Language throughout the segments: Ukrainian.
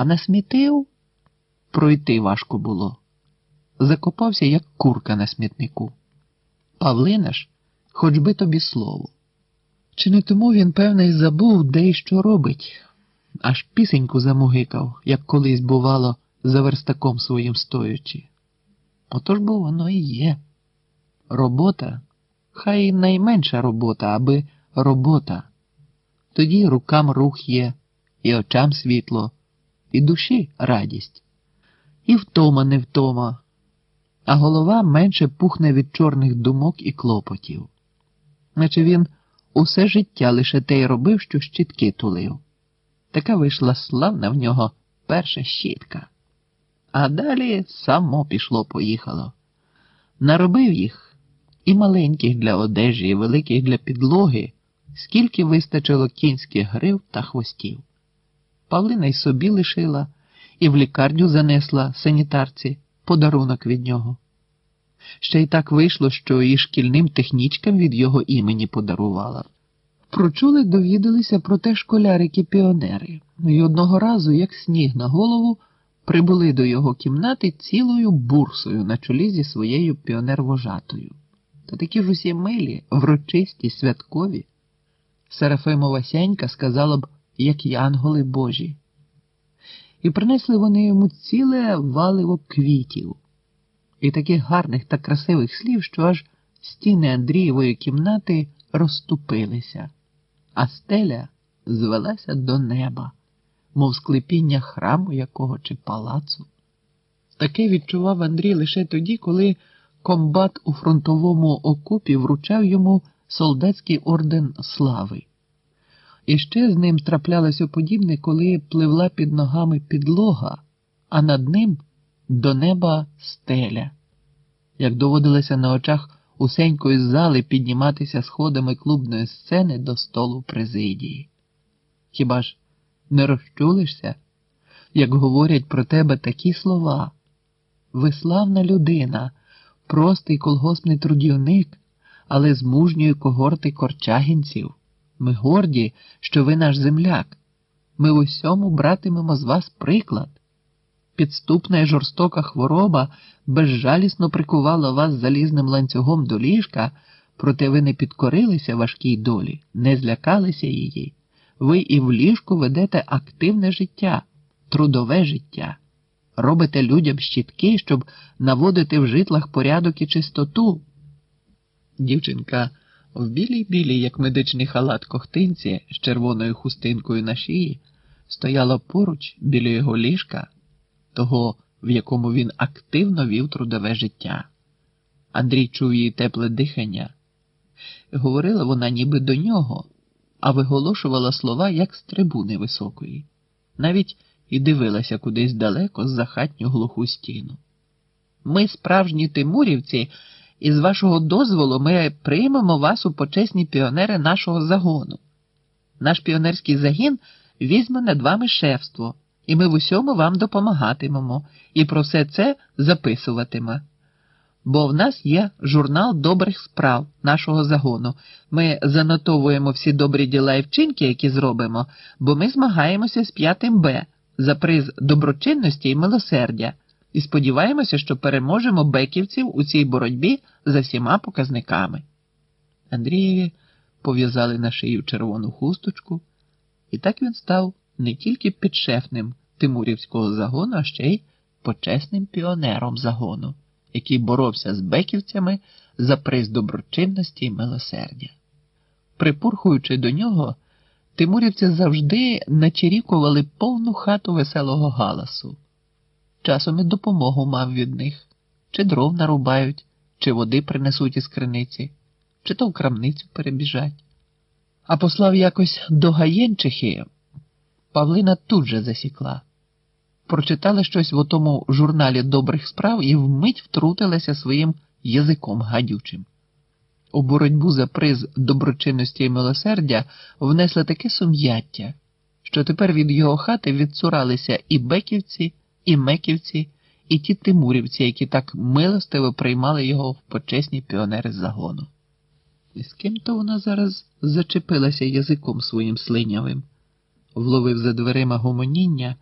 А насмітив пройти важко було. Закопався, як курка на смітнику. Павлина ж, хоч би тобі слово. Чи не тому він, певний, забув, де й що робить, аж пісеньку замугикав, як колись бувало, за верстаком своїм стоячи. Отож бо воно і є. Робота, хай найменша робота, аби робота. Тоді рукам рух є, і очам світло, і душі радість, і втома не втома, а голова менше пухне від чорних думок і клопотів, наче він усе життя лише те й робив, що щітки тулив. Така вийшла славна в нього перша щітка. А далі само пішло поїхало. Наробив їх і маленьких для одежі, і великих для підлоги, скільки вистачило кінських грив та хвостів. Павлина й собі лишила і в лікарню занесла санітарці подарунок від нього. Ще й так вийшло, що і шкільним технічкам від його імені подарувала. Прочули, довідалися про те школярики-піонери, і одного разу, як сніг на голову, прибули до його кімнати цілою бурсою на чолі зі своєю піонер-вожатою. Та такі ж усі милі, врочисті, святкові. Серафимова сянька сказала б, як янголи божі. І принесли вони йому ціле валиво квітів, і таких гарних та красивих слів, що аж стіни Андрієвої кімнати розступилися, а стеля звелася до неба, мов склепіння храму якого чи палацу. Таке відчував Андрій лише тоді, коли комбат у фронтовому окопі вручав йому солдатський орден слави. І ще з ним траплялося подібне, коли пливла під ногами підлога, а над ним до неба стеля. Як доводилося на очах усенької зали підніматися сходами клубної сцени до столу президії. Хіба ж не розчулишся, як говорять про тебе такі слова? Ви славна людина, простий колгоспний трудівник, але з мужньої когорти корчагінців. Ми горді, що ви наш земляк. Ми в усьому братимемо з вас приклад. Підступна і жорстока хвороба безжалісно прикувала вас залізним ланцюгом до ліжка, проте ви не підкорилися важкій долі, не злякалися її. Ви і в ліжку ведете активне життя, трудове життя, робите людям щітки, щоб наводити в житлах порядок і чистоту. Дівчинка в білій білій, як медичний халат кохтинці з червоною хустинкою на шиї, стояла поруч біля його ліжка, того, в якому він активно вів трудове життя. Андрій чув її тепле дихання. Говорила вона ніби до нього, а виголошувала слова як з трибуни високої, навіть і дивилася кудись далеко з за хатню глуху стіну. Ми, справжні тимурівці, і з вашого дозволу ми приймемо вас у почесні піонери нашого загону. Наш піонерський загін візьме над вами шефство, і ми в усьому вам допомагатимемо і про все це записуватиме. Бо в нас є журнал добрих справ нашого загону. Ми занотовуємо всі добрі діла і вчинки, які зробимо, бо ми змагаємося з п'ятим Б за приз доброчинності і милосердя і сподіваємося, що переможемо беківців у цій боротьбі за всіма показниками. Андрієві пов'язали на шию червону хусточку, і так він став не тільки підшефним Тимурівського загону, а ще й почесним піонером загону, який боровся з беківцями за приз доброчинності і милосердя. Припурхуючи до нього, тимурівці завжди начерікували повну хату веселого галасу. Часом і допомогу мав від них, чи дров нарубають, чи води принесуть із криниці, чи то в крамницю перебіжать. А послав якось до Гаєнчихи, Павлина тут же засікла. Прочитала щось в отому журналі добрих справ і вмить втрутилася своїм язиком гадючим. У боротьбу за приз доброчинності і милосердя внесли таке сум'яття, що тепер від його хати відцуралися і беківці і меківці, і ті тимурівці, які так милостиво приймали його в почесні піонери загону. І з ким то вона зараз зачепилася язиком своїм слинявим, вловив за дверима гомоніння,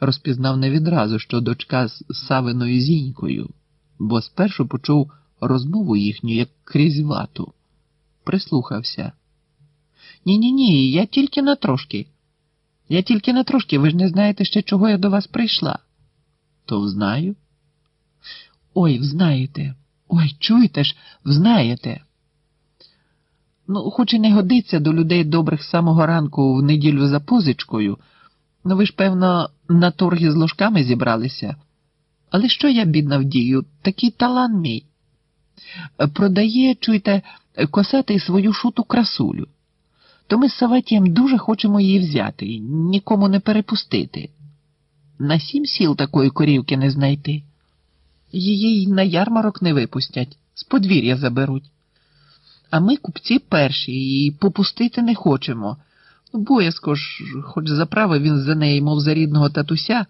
розпізнав не відразу, що дочка з Савиною зінькою, бо спершу почув розмову їхню як крізь вату. Прислухався. Ні, ні, ні, я тільки на трошки. Я тільки на трошки, ви ж не знаєте ще, чого я до вас прийшла. То знаю. Ой, взнаєте. Ой, чуєте ж, взнаєте. Ну, хоч і не годиться до людей добрих з самого ранку в неділю за позичкою, ну ви ж, певно, на торги з ложками зібралися. Але що я, бідна, вдію, такий талант мій. Продає, чуєте, косатий свою шуту красулю. То ми з Саватієм дуже хочемо її взяти нікому не перепустити. На сім сіл такої корівки не знайти. Її й на ярмарок не випустять, з подвір'я заберуть. А ми, купці, перші, її попустити не хочемо. Боязко ж, хоч заправив він за неї, мов за рідного татуся.